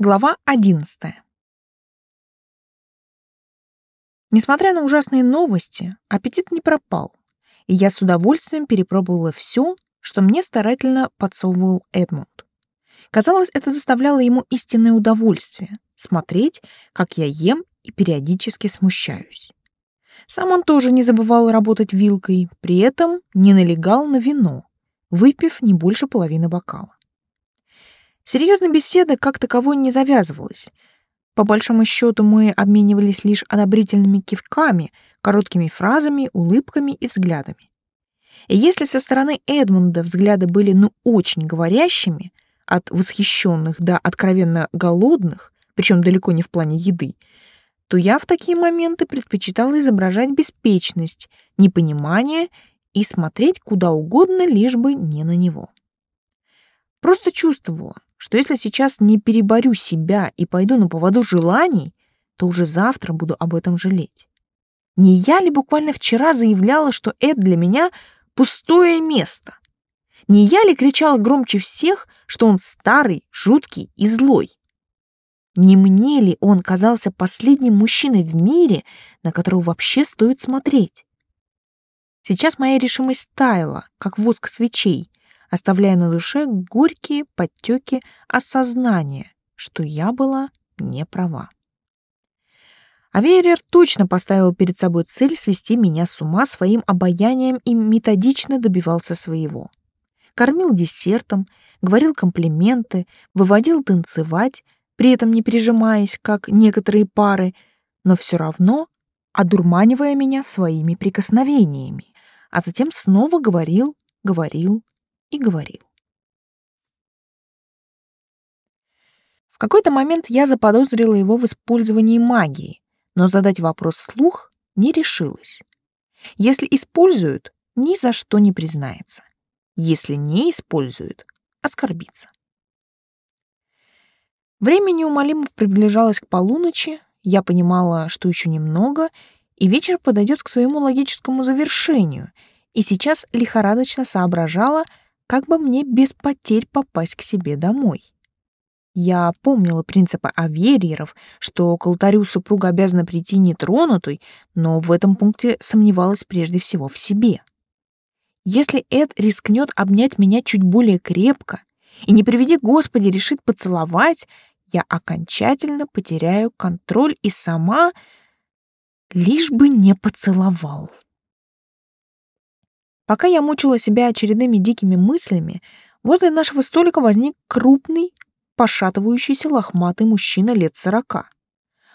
Глава 11. Несмотря на ужасные новости, аппетит не пропал, и я с удовольствием перепробовала все, что мне старательно подсовывал Эдмунд. Казалось, это доставляло ему истинное удовольствие — смотреть, как я ем и периодически смущаюсь. Сам он тоже не забывал работать вилкой, при этом не налегал на вино, выпив не больше половины бокала. Серьезная беседа как таковой не завязывалась. По большому счету мы обменивались лишь одобрительными кивками, короткими фразами, улыбками и взглядами. И если со стороны Эдмунда взгляды были ну очень говорящими, от восхищенных до откровенно голодных, причем далеко не в плане еды, то я в такие моменты предпочитала изображать беспечность, непонимание и смотреть куда угодно, лишь бы не на него. Просто чувствовала, что если сейчас не переборю себя и пойду на поводу желаний, то уже завтра буду об этом жалеть. Не я ли буквально вчера заявляла, что это для меня пустое место? Не я ли кричала громче всех, что он старый, жуткий и злой? Не мне ли он казался последним мужчиной в мире, на которого вообще стоит смотреть? Сейчас моя решимость таяла, как воск свечей, оставляя на душе горькие подтеки осознания, что я была не права. Аверер точно поставил перед собой цель свести меня с ума своим обаянием и методично добивался своего. Кормил десертом, говорил комплименты, выводил танцевать, при этом не прижимаясь, как некоторые пары, но все равно одурманивая меня своими прикосновениями, а затем снова говорил, говорил и говорил. В какой-то момент я заподозрила его в использовании магии, но задать вопрос вслух не решилась. Если используют, ни за что не признается. Если не используют, оскорбится. Время неумолимо приближалось к полуночи, я понимала, что еще немного, и вечер подойдет к своему логическому завершению, и сейчас лихорадочно соображала, как бы мне без потерь попасть к себе домой. Я помнила принципы авериеров, что к алтарю супруга обязана прийти нетронутой, но в этом пункте сомневалась прежде всего в себе. Если Эд рискнет обнять меня чуть более крепко и, не приведи Господи, решит поцеловать, я окончательно потеряю контроль и сама лишь бы не поцеловал. Пока я мучила себя очередными дикими мыслями, возле нашего столика возник крупный, пошатывающийся лохматый мужчина лет сорока.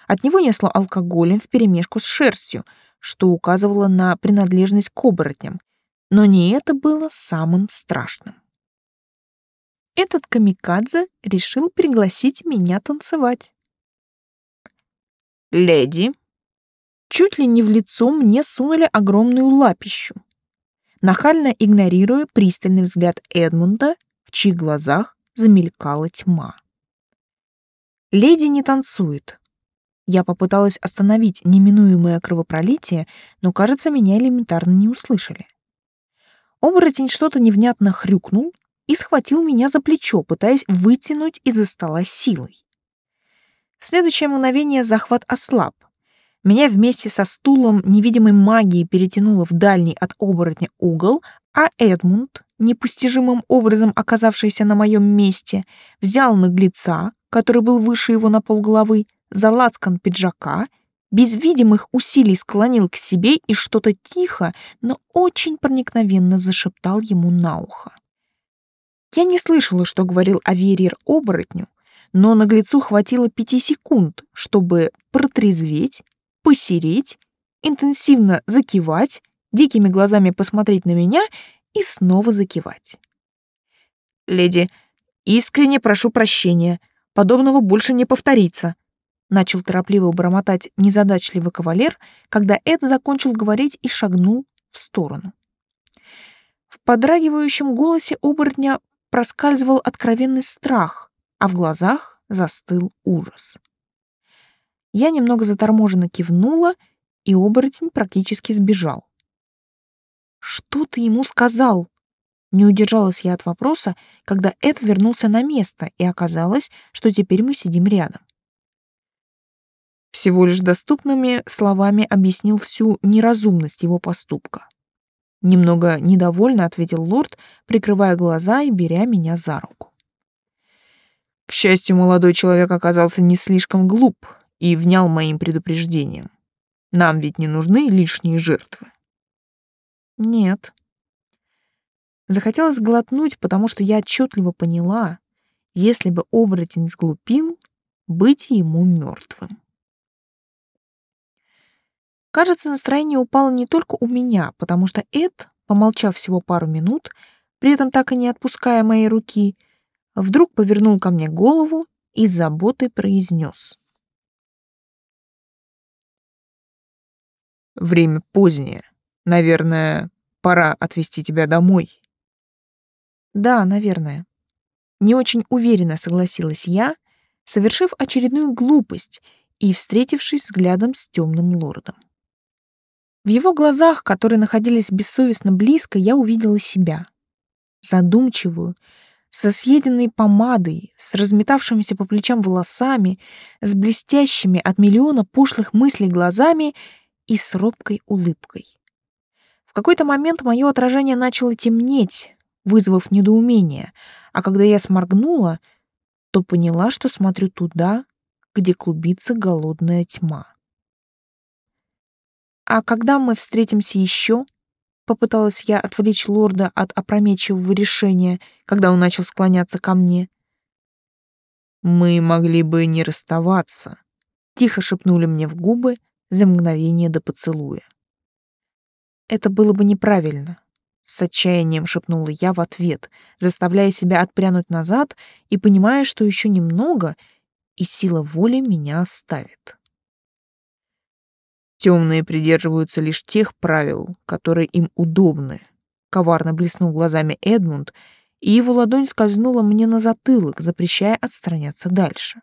От него несло алкоголем вперемешку с шерстью, что указывало на принадлежность к оборотням, но не это было самым страшным. Этот камикадзе решил пригласить меня танцевать. «Леди!» Чуть ли не в лицо мне сунули огромную лапищу нахально игнорируя пристальный взгляд Эдмунда, в чьих глазах замелькала тьма. Леди не танцует. Я попыталась остановить неминуемое кровопролитие, но, кажется, меня элементарно не услышали. Оборотень что-то невнятно хрюкнул и схватил меня за плечо, пытаясь вытянуть из-за стола силой. Следующее мгновение захват ослаб, меня вместе со стулом невидимой магии перетянуло в дальний от оборотня угол, а Эдмунд, непостижимым образом оказавшийся на моем месте, взял наглеца, который был выше его на полголовы, за лацкан пиджака, без видимых усилий склонил к себе и что-то тихо, но очень проникновенно зашептал ему на ухо. Я не слышала, что говорил Аверир оборотню, но наглецу хватило пяти секунд, чтобы протрезветь посереть, интенсивно закивать, дикими глазами посмотреть на меня и снова закивать. «Леди, искренне прошу прощения. Подобного больше не повторится», начал торопливо бормотать незадачливый кавалер, когда Эд закончил говорить и шагнул в сторону. В подрагивающем голосе оборотня проскальзывал откровенный страх, а в глазах застыл ужас. Я немного заторможенно кивнула, и оборотень практически сбежал. «Что ты ему сказал?» Не удержалась я от вопроса, когда Эд вернулся на место, и оказалось, что теперь мы сидим рядом. Всего лишь доступными словами объяснил всю неразумность его поступка. Немного недовольно ответил лорд, прикрывая глаза и беря меня за руку. К счастью, молодой человек оказался не слишком глуп и внял моим предупреждением. Нам ведь не нужны лишние жертвы. Нет. Захотелось глотнуть, потому что я отчетливо поняла, если бы оборотень сглупил, быть ему мертвым. Кажется, настроение упало не только у меня, потому что Эд, помолчав всего пару минут, при этом так и не отпуская моей руки, вдруг повернул ко мне голову и заботой произнес. «Время позднее. Наверное, пора отвезти тебя домой». «Да, наверное». Не очень уверенно согласилась я, совершив очередную глупость и встретившись взглядом с темным лордом. В его глазах, которые находились бессовестно близко, я увидела себя. Задумчивую, со съеденной помадой, с разметавшимися по плечам волосами, с блестящими от миллиона пошлых мыслей глазами и с робкой улыбкой. В какой-то момент мое отражение начало темнеть, вызвав недоумение, а когда я сморгнула, то поняла, что смотрю туда, где клубится голодная тьма. «А когда мы встретимся еще?» Попыталась я отвлечь лорда от опрометчивого решения, когда он начал склоняться ко мне. «Мы могли бы не расставаться», — тихо шепнули мне в губы за мгновение до поцелуя. «Это было бы неправильно», — с отчаянием шепнула я в ответ, заставляя себя отпрянуть назад и понимая, что еще немного, и сила воли меня оставит. Темные придерживаются лишь тех правил, которые им удобны. Коварно блеснул глазами Эдмунд, и его ладонь скользнула мне на затылок, запрещая отстраняться дальше.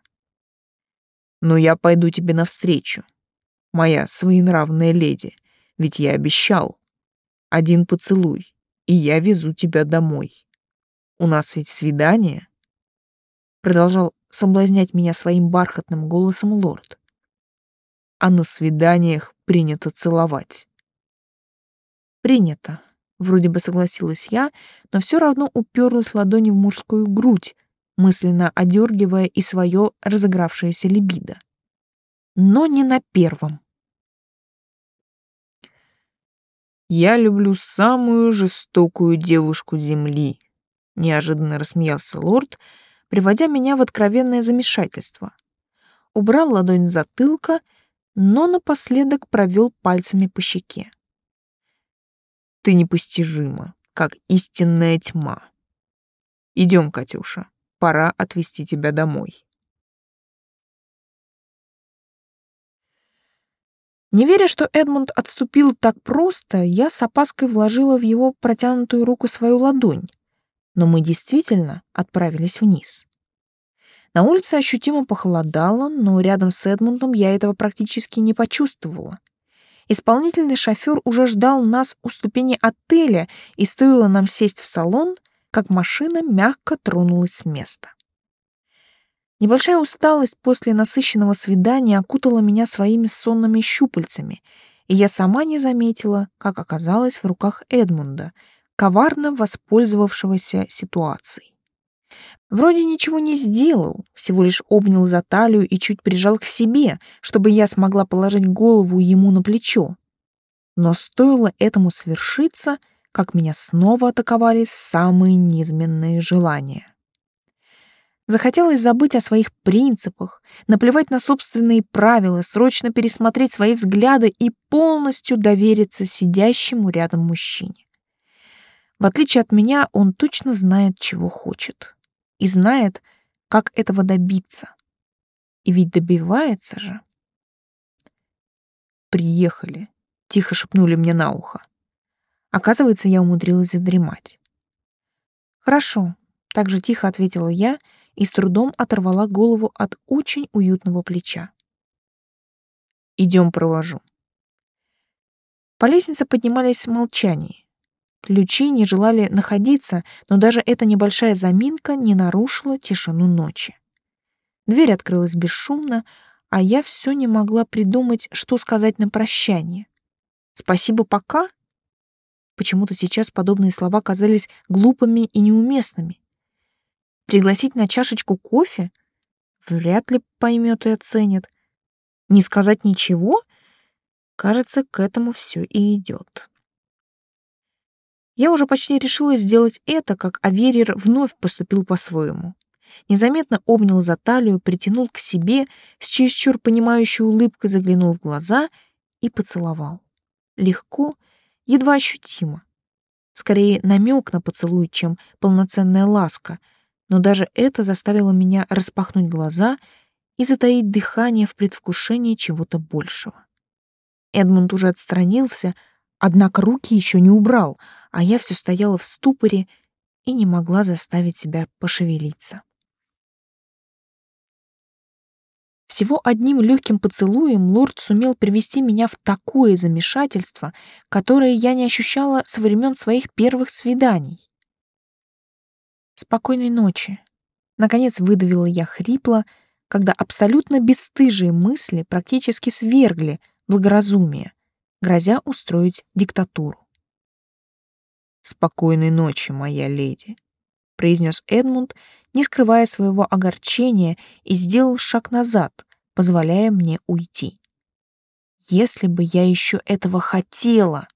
Но я пойду тебе навстречу, моя своенравная леди, ведь я обещал. Один поцелуй, и я везу тебя домой. У нас ведь свидание. Продолжал соблазнять меня своим бархатным голосом лорд а на свиданиях принято целовать. Принято. Вроде бы согласилась я, но все равно уперлась ладонью в мужскую грудь, мысленно одергивая и свое разыгравшееся либидо. Но не на первом. «Я люблю самую жестокую девушку Земли», — неожиданно рассмеялся лорд, приводя меня в откровенное замешательство. Убрал ладонь с затылка но напоследок провел пальцами по щеке. Ты непостижима, как истинная тьма. Идем, Катюша, пора отвезти тебя домой. Не веря, что Эдмунд отступил так просто, я с опаской вложила в его протянутую руку свою ладонь, но мы действительно отправились вниз. На улице ощутимо похолодало, но рядом с Эдмундом я этого практически не почувствовала. Исполнительный шофер уже ждал нас у ступени отеля, и стоило нам сесть в салон, как машина мягко тронулась с места. Небольшая усталость после насыщенного свидания окутала меня своими сонными щупальцами, и я сама не заметила, как оказалась в руках Эдмунда, коварно воспользовавшегося ситуацией. Вроде ничего не сделал, всего лишь обнял за талию и чуть прижал к себе, чтобы я смогла положить голову ему на плечо. Но стоило этому свершиться, как меня снова атаковали самые низменные желания. Захотелось забыть о своих принципах, наплевать на собственные правила, срочно пересмотреть свои взгляды и полностью довериться сидящему рядом мужчине. В отличие от меня, он точно знает, чего хочет и знает, как этого добиться. И ведь добивается же. «Приехали», — тихо шепнули мне на ухо. Оказывается, я умудрилась задремать. «Хорошо», — так же тихо ответила я и с трудом оторвала голову от очень уютного плеча. «Идем провожу». По лестнице поднимались в молчании. Ключи не желали находиться, но даже эта небольшая заминка не нарушила тишину ночи. Дверь открылась бесшумно, а я все не могла придумать, что сказать на прощание. «Спасибо, пока?» Почему-то сейчас подобные слова казались глупыми и неуместными. Пригласить на чашечку кофе? Вряд ли поймет и оценит. Не сказать ничего? Кажется, к этому все и идет. Я уже почти решила сделать это, как Аверир вновь поступил по-своему. Незаметно обнял за талию, притянул к себе, с чересчур понимающей улыбкой заглянул в глаза и поцеловал. Легко, едва ощутимо. Скорее намек на поцелуй, чем полноценная ласка, но даже это заставило меня распахнуть глаза и затаить дыхание в предвкушении чего-то большего. Эдмунд уже отстранился, однако руки еще не убрал, а я все стояла в ступоре и не могла заставить себя пошевелиться. Всего одним легким поцелуем лорд сумел привести меня в такое замешательство, которое я не ощущала со времен своих первых свиданий. «Спокойной ночи», — наконец выдавила я хрипло, когда абсолютно бесстыжие мысли практически свергли благоразумие, грозя устроить диктатуру. «Спокойной ночи, моя леди», — произнес Эдмунд, не скрывая своего огорчения, и сделал шаг назад, позволяя мне уйти. Если бы я еще этого хотела.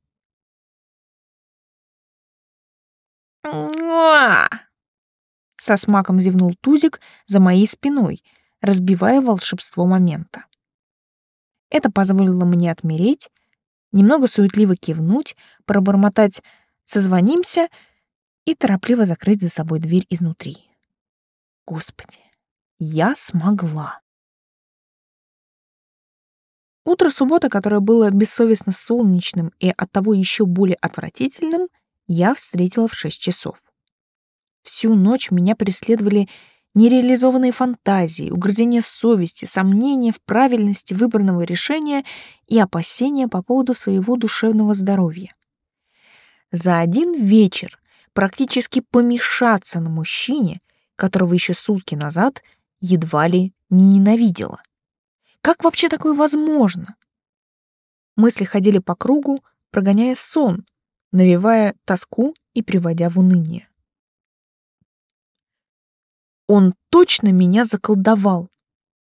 Со смаком зевнул Тузик за моей спиной, разбивая волшебство момента. Это позволило мне отмереть, немного суетливо кивнуть, пробормотать «созвонимся» и торопливо закрыть за собой дверь изнутри. Господи, я смогла. Утро субботы, которое было бессовестно солнечным и оттого еще более отвратительным, я встретила в шесть часов. Всю ночь меня преследовали нереализованные фантазии, угрызения совести, сомнения в правильности выбранного решения и опасения по поводу своего душевного здоровья. За один вечер практически помешаться на мужчине, которого еще сутки назад едва ли не ненавидела. Как вообще такое возможно? Мысли ходили по кругу, прогоняя сон, навевая тоску и приводя в уныние. Он точно меня заколдовал.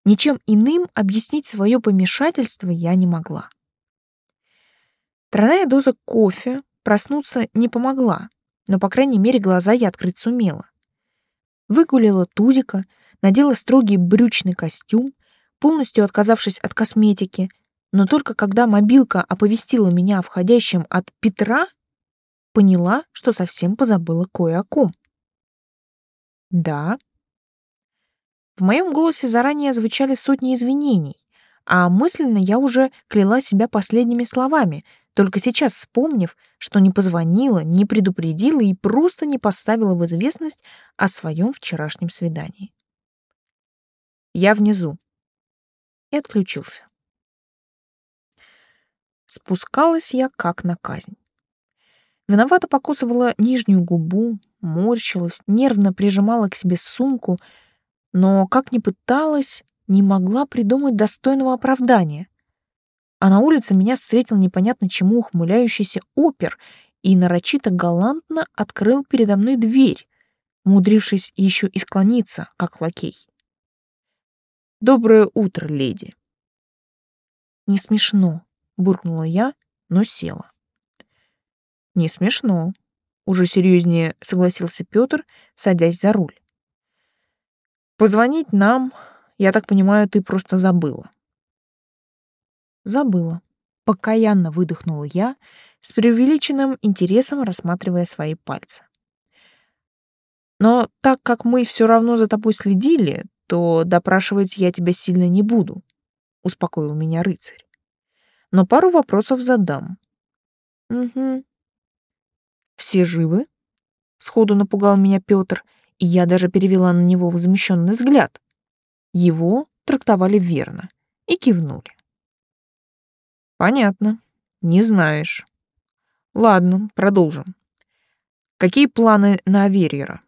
Ничем иным объяснить свое помешательство я не могла. Тройная доза кофе проснуться не помогла, но, по крайней мере, глаза я открыть сумела. Выгулила тузика, надела строгий брючный костюм, полностью отказавшись от косметики, но только когда мобилка оповестила меня о входящем от Петра, поняла, что совсем позабыла кое о ком. Да. В моем голосе заранее звучали сотни извинений, а мысленно я уже кляла себя последними словами, только сейчас вспомнив, что не позвонила, не предупредила и просто не поставила в известность о своем вчерашнем свидании. Я внизу, и отключился. Спускалась я как на казнь. Виновато покусывала нижнюю губу, морщилась, нервно прижимала к себе сумку, но, как ни пыталась, не могла придумать достойного оправдания. А на улице меня встретил непонятно чему ухмыляющийся опер и нарочито галантно открыл передо мной дверь, умудрившись еще и склониться, как лакей. Доброе утро, леди. Не смешно, буркнула я, но села. Не смешно, уже серьезнее согласился Петр, садясь за руль. Позвонить нам, я так понимаю, ты просто забыла. Забыла. Покаянно выдохнула я, с преувеличенным интересом рассматривая свои пальцы. Но так как мы все равно за тобой следили, то допрашивать я тебя сильно не буду, успокоил меня рыцарь. Но пару вопросов задам. Угу. Все живы? Сходу напугал меня Петр, и я даже перевела на него возмущенный взгляд. Его трактовали верно и кивнули. Понятно. Не знаешь. Ладно, продолжим. Какие планы на Аверьера?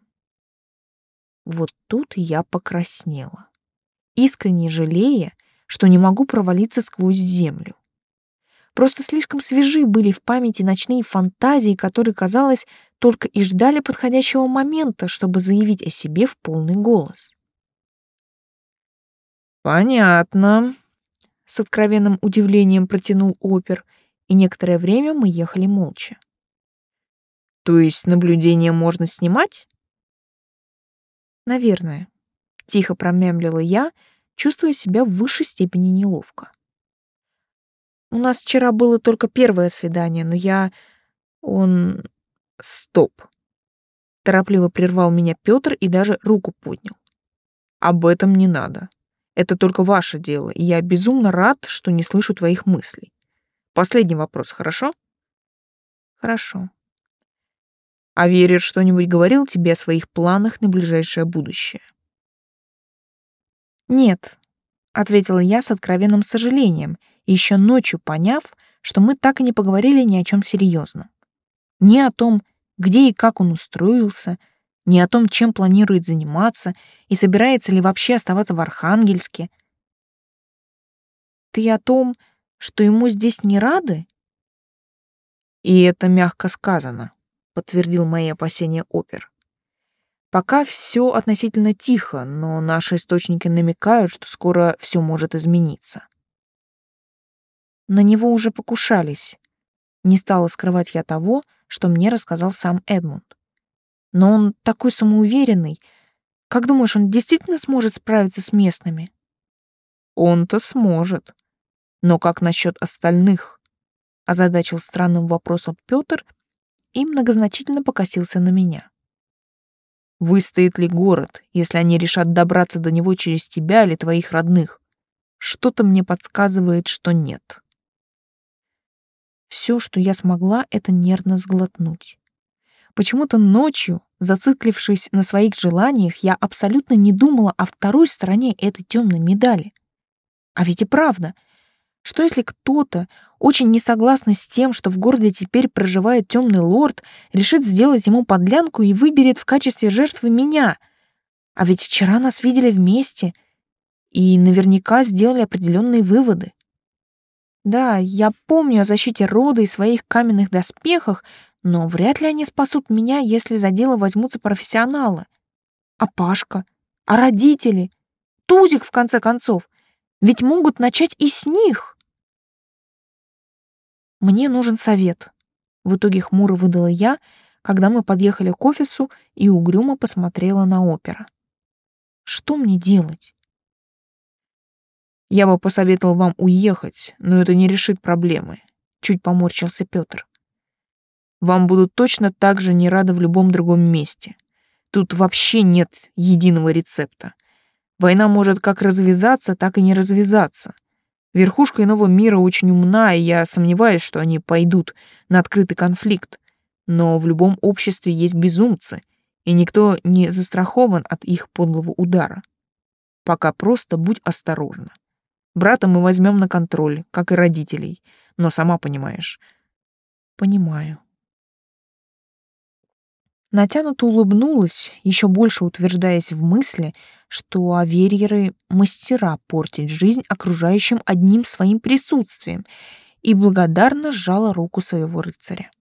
Вот тут я покраснела, искренне жалея, что не могу провалиться сквозь землю. Просто слишком свежи были в памяти ночные фантазии, которые, казалось, только и ждали подходящего момента, чтобы заявить о себе в полный голос. «Понятно», — с откровенным удивлением протянул опер, и некоторое время мы ехали молча. «То есть наблюдение можно снимать?» Наверное. Тихо промямлила я, чувствуя себя в высшей степени неловко. У нас вчера было только первое свидание, но я... Он... Стоп. Торопливо прервал меня Пётр и даже руку поднял. Об этом не надо. Это только ваше дело, и я безумно рад, что не слышу твоих мыслей. Последний вопрос, хорошо? Хорошо. А Верер что-нибудь говорил тебе о своих планах на ближайшее будущее? Нет, ответила я с откровенным сожалением, еще ночью поняв, что мы так и не поговорили ни о чем серьезном. Ни о том, где и как он устроился, ни о том, чем планирует заниматься и собирается ли вообще оставаться в Архангельске. Ты о том, что ему здесь не рады? И это мягко сказано подтвердил мои опасения опер. Пока все относительно тихо, но наши источники намекают, что скоро все может измениться. На него уже покушались. Не стала скрывать я того, что мне рассказал сам Эдмунд. Но он такой самоуверенный. Как думаешь, он действительно сможет справиться с местными? Он-то сможет. Но как насчет остальных? Озадачил странным вопросом Пётр и многозначительно покосился на меня. Выстоит ли город, если они решат добраться до него через тебя или твоих родных? Что-то мне подсказывает, что нет. Все, что я смогла, это нервно сглотнуть. Почему-то ночью, зациклившись на своих желаниях, я абсолютно не думала о второй стороне этой темной медали. А ведь и правда — что если кто-то, очень не согласный с тем, что в городе теперь проживает темный лорд, решит сделать ему подлянку и выберет в качестве жертвы меня? А ведь вчера нас видели вместе и наверняка сделали определенные выводы. Да, я помню о защите рода и своих каменных доспехах, но вряд ли они спасут меня, если за дело возьмутся профессионалы. А Пашка? А родители? Тузик, в конце концов? Ведь могут начать и с них. Мне нужен совет. В итоге хмуро выдала я, когда мы подъехали к офису и угрюмо посмотрела на опера. Что мне делать? Я бы посоветовал вам уехать, но это не решит проблемы. Чуть поморщился Пётр. Вам будут точно так же не рады в любом другом месте. Тут вообще нет единого рецепта. Война может как развязаться, так и не развязаться. Верхушка иного мира очень умна, и я сомневаюсь, что они пойдут на открытый конфликт. Но в любом обществе есть безумцы, и никто не застрахован от их подлого удара. Пока просто будь осторожна. Брата мы возьмем на контроль, как и родителей, но сама понимаешь. Понимаю. Натянуто улыбнулась, еще больше утверждаясь в мысли, что аверьеры — мастера портить жизнь окружающим одним своим присутствием, и благодарно сжала руку своего рыцаря.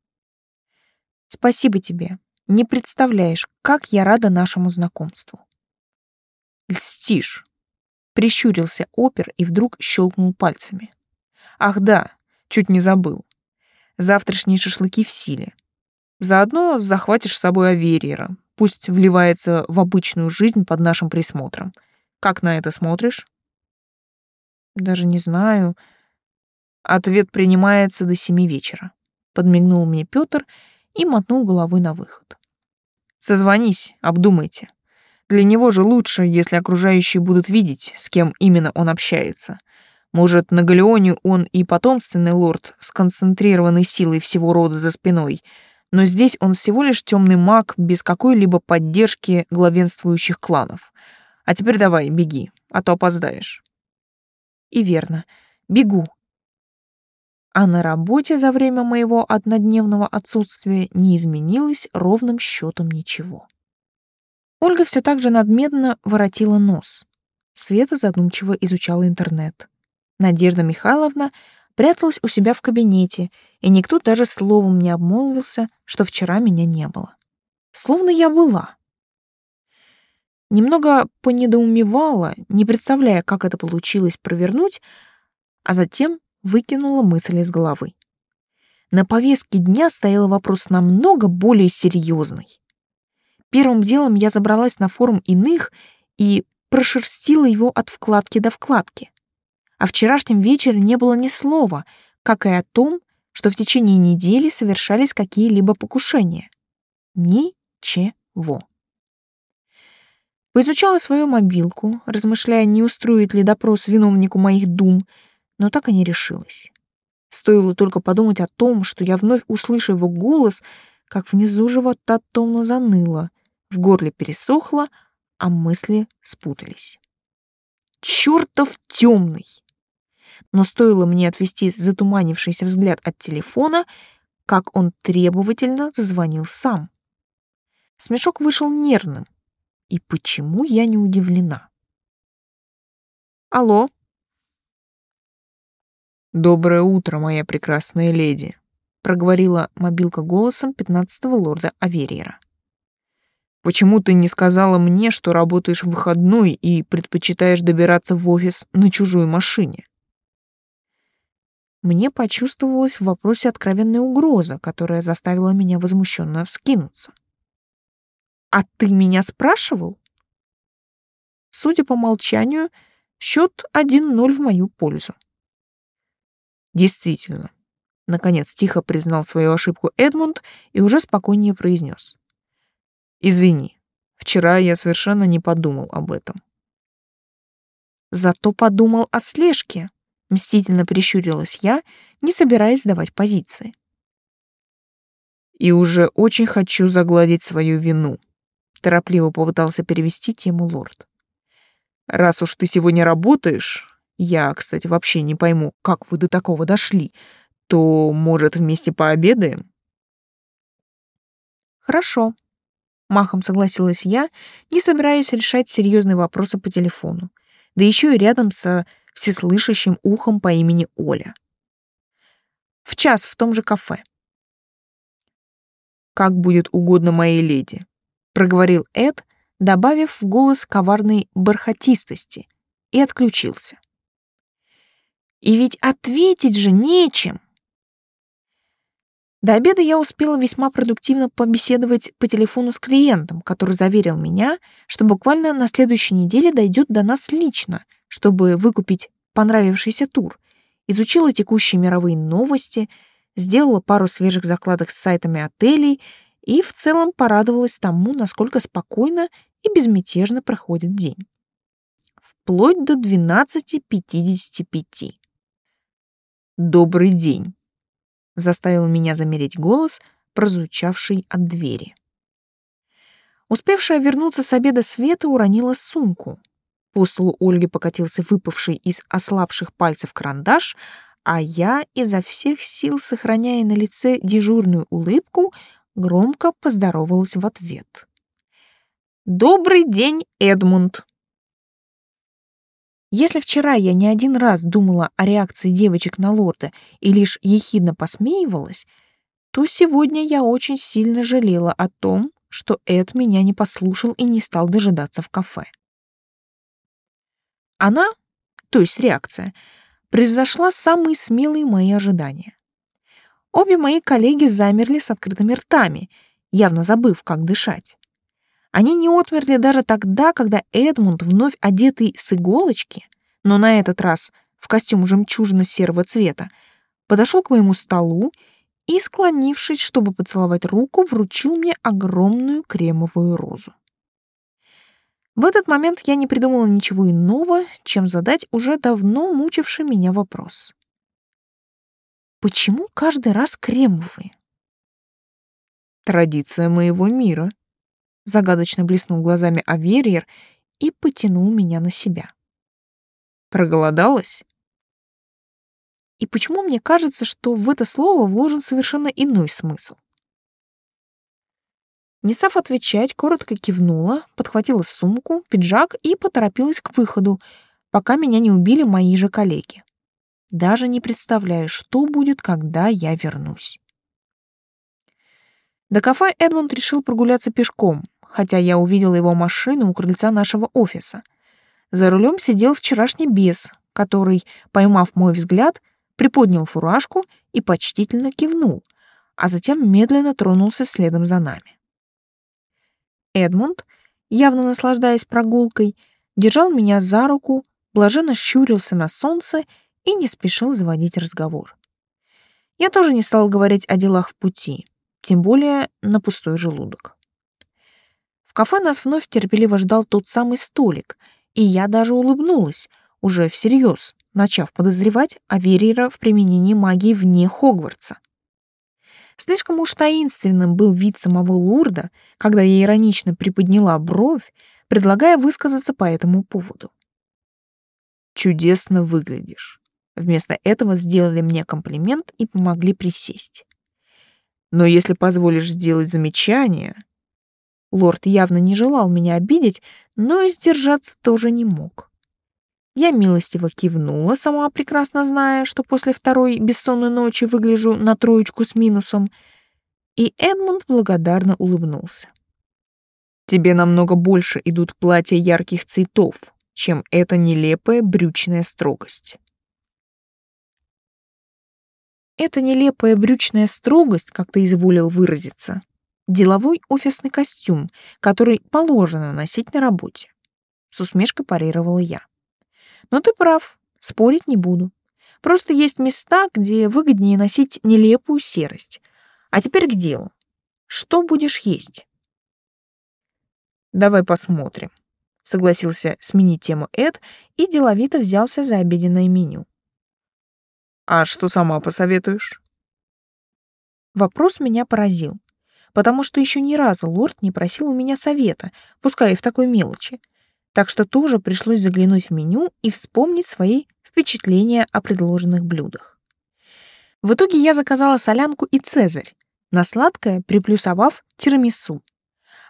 «Спасибо тебе. Не представляешь, как я рада нашему знакомству». «Льстишь», — прищурился опер и вдруг щелкнул пальцами. «Ах да, чуть не забыл. Завтрашние шашлыки в силе. Заодно захватишь с собой Аверьера. Пусть вливается в обычную жизнь под нашим присмотром. Как на это смотришь? Даже не знаю. Ответ принимается до семи вечера. Подмигнул мне Пётр и мотнул головой на выход. Созвонись, обдумайте. Для него же лучше, если окружающие будут видеть, с кем именно он общается. Может, на Галеоне он и потомственный лорд с концентрированной силой всего рода за спиной — но здесь он всего лишь темный маг без какой-либо поддержки главенствующих кланов. А теперь давай, беги, а то опоздаешь. И верно, бегу. а на работе за время моего однодневного отсутствия не изменилось ровным счетом ничего. Ольга все так же надменно воротила нос. Света задумчиво изучала интернет. Надежда Михайловна пряталась у себя в кабинете, и никто даже словом не обмолвился, что вчера меня не было. Словно я была. Немного понедоумевала, не представляя, как это получилось провернуть, а затем выкинула мысль из головы. На повестке дня стоял вопрос намного более серьезный. Первым делом я забралась на форум иных и прошерстила его от вкладки до вкладки. О вчерашнем вечере не было ни слова, как и о том, что в течение недели совершались какие-либо покушения. Ничего. Поизучала свою мобилку, размышляя, не устроит ли допрос виновнику моих дум, но так и не решилась. Стоило только подумать о том, что я вновь услышу его голос, как внизу живота томно заныло, в горле пересохло, а мысли спутались. Чёртов темный! Но стоило мне отвести затуманившийся взгляд от телефона, как он требовательно зазвонил сам. Смешок вышел нервным. И почему я не удивлена? Алло, «Доброе утро, моя прекрасная леди», — проговорила мобилка голосом пятнадцатого лорда Авериера. «Почему ты не сказала мне, что работаешь в выходной и предпочитаешь добираться в офис на чужой машине?» Мне почувствовалась в вопросе откровенная угроза, которая заставила меня возмущенно вскинуться. «А ты меня спрашивал?» Судя по молчанию, счет 1-0 в мою пользу. Действительно. Наконец тихо признал свою ошибку Эдмунд и уже спокойнее произнес. Извини, вчера я совершенно не подумал об этом. Зато подумал о слежке, мстительно прищурилась я, не собираясь сдавать позиции. И уже очень хочу загладить свою вину, торопливо попытался перевести тему лорд. Раз уж ты сегодня работаешь, я, кстати, вообще не пойму, как вы до такого дошли. То, может, вместе пообедаем? Хорошо. Махом согласилась я, не собираясь решать серьезные вопросы по телефону. Да еще и рядом со всеслышащим ухом по имени Оля. В час в том же кафе. «Как будет угодно моей леди», — проговорил Эд, добавив в голос коварной бархатистости, и отключился. И ведь ответить же нечем. До обеда я успела весьма продуктивно побеседовать по телефону с клиентом, который заверил меня, что буквально на следующей неделе дойдет до нас лично, чтобы выкупить понравившийся тур, изучила текущие мировые новости, сделала пару свежих закладок с сайтами отелей и в целом порадовалась тому, насколько спокойно и безмятежно проходит день. Вплоть до 12.55. «Добрый день», — заставил меня замереть голос, прозвучавший от двери. Успевшая вернуться с обеда Света уронила сумку. По столу Ольги покатился выпавший из ослабших пальцев карандаш, а я, изо всех сил сохраняя на лице дежурную улыбку, громко поздоровалась в ответ. «Добрый день, Эдмунд!» Если вчера я не один раз думала о реакции девочек на лорда и лишь ехидно посмеивалась, то сегодня я очень сильно жалела о том, что Эд меня не послушал и не стал дожидаться в кафе. Она, то есть реакция, превзошла самые смелые мои ожидания. Обе мои коллеги замерли с открытыми ртами, явно забыв, как дышать. Они не отмерли даже тогда, когда Эдмунд, вновь одетый с иголочки, но на этот раз в костюм жемчужно-серого цвета, подошел к моему столу и, склонившись, чтобы поцеловать руку, вручил мне огромную кремовую розу. В этот момент я не придумала ничего иного, чем задать уже давно мучивший меня вопрос. Почему каждый раз кремовые? Традиция моего мира, загадочно блеснул глазами Аверьер и потянул меня на себя. Проголодалась? И почему мне кажется, что в это слово вложен совершенно иной смысл? Не став отвечать, коротко кивнула, подхватила сумку, пиджак и поторопилась к выходу, пока меня не убили мои же коллеги. Даже не представляю, что будет, когда я вернусь. До кафе Эдмунд решил прогуляться пешком, хотя я увидела его машину у крыльца нашего офиса. За рулем сидел вчерашний бес, который, поймав мой взгляд, приподнял фуражку и почтительно кивнул, а затем медленно тронулся следом за нами. Эдмунд, явно наслаждаясь прогулкой, держал меня за руку, блаженно щурился на солнце и не спешил заводить разговор. Я тоже не стал говорить о делах в пути, тем более на пустой желудок. Кафе нас вновь терпеливо ждал тот самый столик, и я даже улыбнулась, уже всерьез, начав подозревать Аверира в применении магии вне Хогвартса. Слишком уж таинственным был вид самого Лурда, когда я иронично приподняла бровь, предлагая высказаться по этому поводу. «Чудесно выглядишь», Вместо этого сделали мне комплимент и помогли присесть. Но если позволишь сделать замечание... Лорд явно не желал меня обидеть, но и сдержаться тоже не мог. Я милостиво кивнула, сама прекрасно зная, что после второй бессонной ночи выгляжу на троечку с минусом, и Эдмунд благодарно улыбнулся. «Тебе намного больше идут платья ярких цветов, чем эта нелепая брючная строгость». Эта нелепая брючная строгость, как ты изволил выразиться, деловой офисный костюм, который положено носить на работе. С усмешкой парировала я. Но ты прав, спорить не буду. Просто есть места, где выгоднее носить нелепую серость. А теперь к делу. Что будешь есть? Давай посмотрим. Согласился сменить тему Эд и деловито взялся за обеденное меню. А что сама посоветуешь? Вопрос меня поразил, потому что еще ни разу лорд не просил у меня совета, пускай и в такой мелочи. Так что тоже пришлось заглянуть в меню и вспомнить свои впечатления о предложенных блюдах. В итоге я заказала солянку и цезарь, на сладкое приплюсовав тирамису.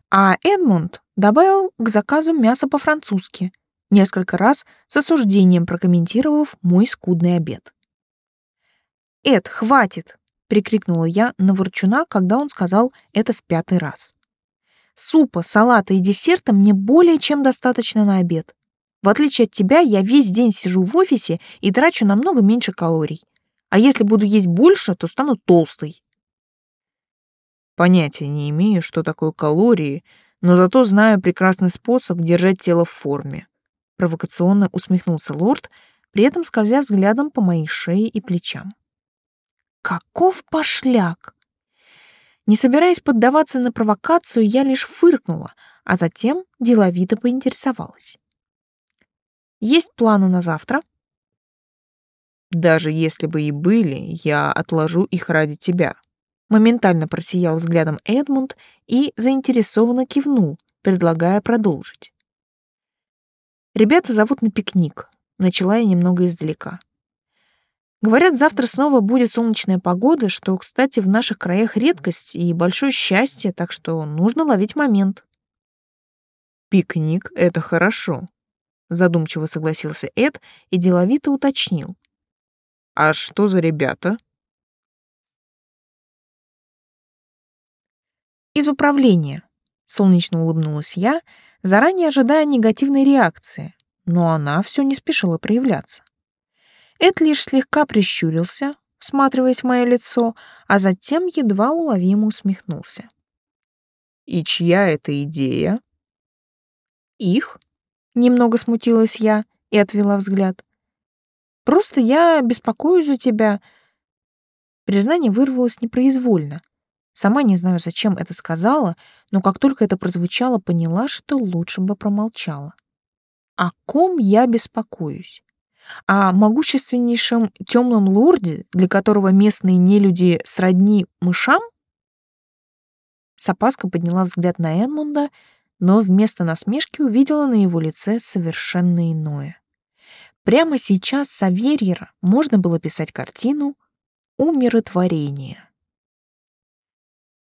А Эдмунд добавил к заказу мясо по-французски, несколько раз с осуждением прокомментировав мой скудный обед. «Эд, хватит!» — прикрикнула я на ворчуна, когда он сказал это в пятый раз. «Супа, салата и десерта мне более чем достаточно на обед. В отличие от тебя, я весь день сижу в офисе и трачу намного меньше калорий. А если буду есть больше, то стану толстой». Понятия не имею, что такое калории, но зато знаю прекрасный способ держать тело в форме. Провокационно усмехнулся лорд, при этом скользя взглядом по моей шее и плечам. Каков пошляк! Не собираясь поддаваться на провокацию, я лишь фыркнула, а затем деловито поинтересовалась. Есть планы на завтра? Даже если бы и были, я отложу их ради тебя. Моментально просиял взглядом Эдмунд и заинтересованно кивнул, предлагая продолжить. Ребята зовут на пикник. Начала я немного издалека. Говорят, завтра снова будет солнечная погода, что, кстати, в наших краях редкость и большое счастье, так что нужно ловить момент. Пикник — это хорошо, задумчиво согласился Эд и деловито уточнил. А что за ребята? Из управления, солнечно улыбнулась я, заранее ожидая негативной реакции, но она все не спешила проявляться. Эд лишь слегка прищурился, всматриваясь в мое лицо, а затем едва уловимо усмехнулся. «И чья это идея?» «Их?» — немного смутилась я и отвела взгляд. «Просто я беспокоюсь за тебя». Признание вырвалось непроизвольно. Сама не знаю, зачем это сказала, но как только это прозвучало, поняла, что лучше бы промолчала. О ком я беспокоюсь? О могущественнейшем темном лорде, для которого местные нелюди сродни мышам? С подняла взгляд на Эдмунда, но вместо насмешки увидела на его лице совершенно иное. Прямо сейчас с можно было писать картину «Умиротворение».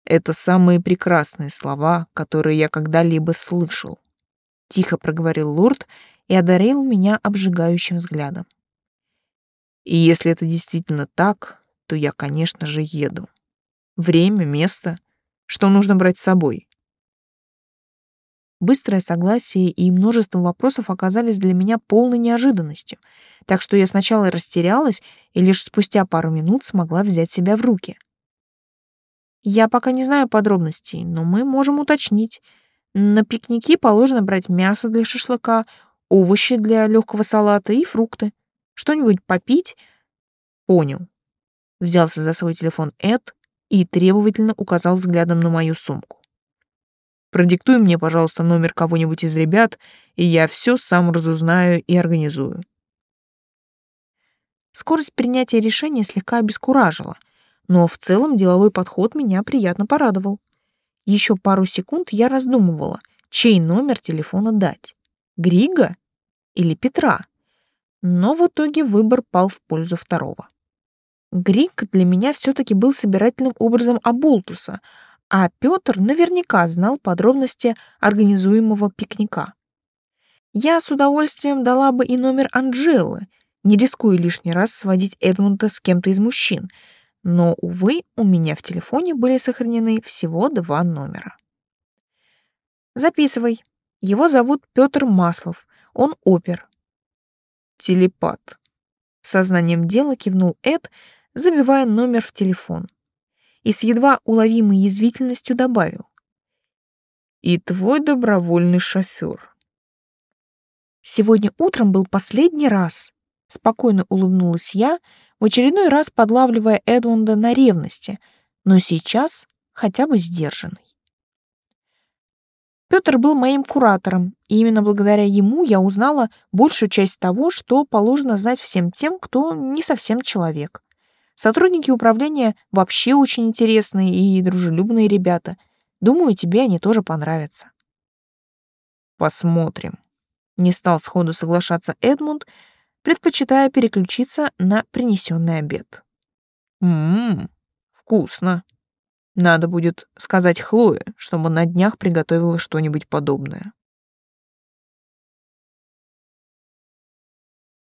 Это самые прекрасные слова, которые я когда-либо слышал. Тихо проговорил лорд и одарил меня обжигающим взглядом. И если это действительно так, то я, конечно же, еду. Время, место, что нужно брать с собой. Быстрое согласие и множество вопросов оказались для меня полной неожиданностью, так что я сначала растерялась и лишь спустя пару минут смогла взять себя в руки. Я пока не знаю подробностей, но мы можем уточнить. На пикники положено брать мясо для шашлыка, овощи для легкого салата и фрукты. Что-нибудь попить? Понял. Взялся за свой телефон Эд и требовательно указал взглядом на мою сумку. Продиктуй мне, пожалуйста, номер кого-нибудь из ребят, и я все сам разузнаю и организую. Скорость принятия решения слегка обескуражила, но в целом деловой подход меня приятно порадовал. Еще пару секунд я раздумывала, чей номер телефона дать. Грига или Петра? Но в итоге выбор пал в пользу второго. Григ для меня все-таки был собирательным образом Аболтуса, а Петр наверняка знал подробности организуемого пикника. Я с удовольствием дала бы и номер Анжелы, не рискуя лишний раз сводить Эдмунда с кем-то из мужчин, но, увы, у меня в телефоне были сохранены всего два номера. Записывай. Его зовут Петр Маслов. Он опер. Телепат. Сознанием дела кивнул Эд, забивая номер в телефон. И с едва уловимой язвительностью добавил. И твой добровольный шофер. Сегодня утром был последний раз. Спокойно улыбнулась я, в очередной раз подлавливая Эдмунда на ревности, но сейчас хотя бы сдержанный. Пётр был моим куратором, и именно благодаря ему я узнала большую часть того, что положено знать всем тем, кто не совсем человек. Сотрудники управления вообще очень интересные и дружелюбные ребята. Думаю, тебе они тоже понравятся. Посмотрим. Не стал сходу соглашаться Эдмунд, предпочитая переключиться на принесенный обед. Ммм, вкусно. Надо будет сказать Хлое, чтобы на днях приготовила что-нибудь подобное.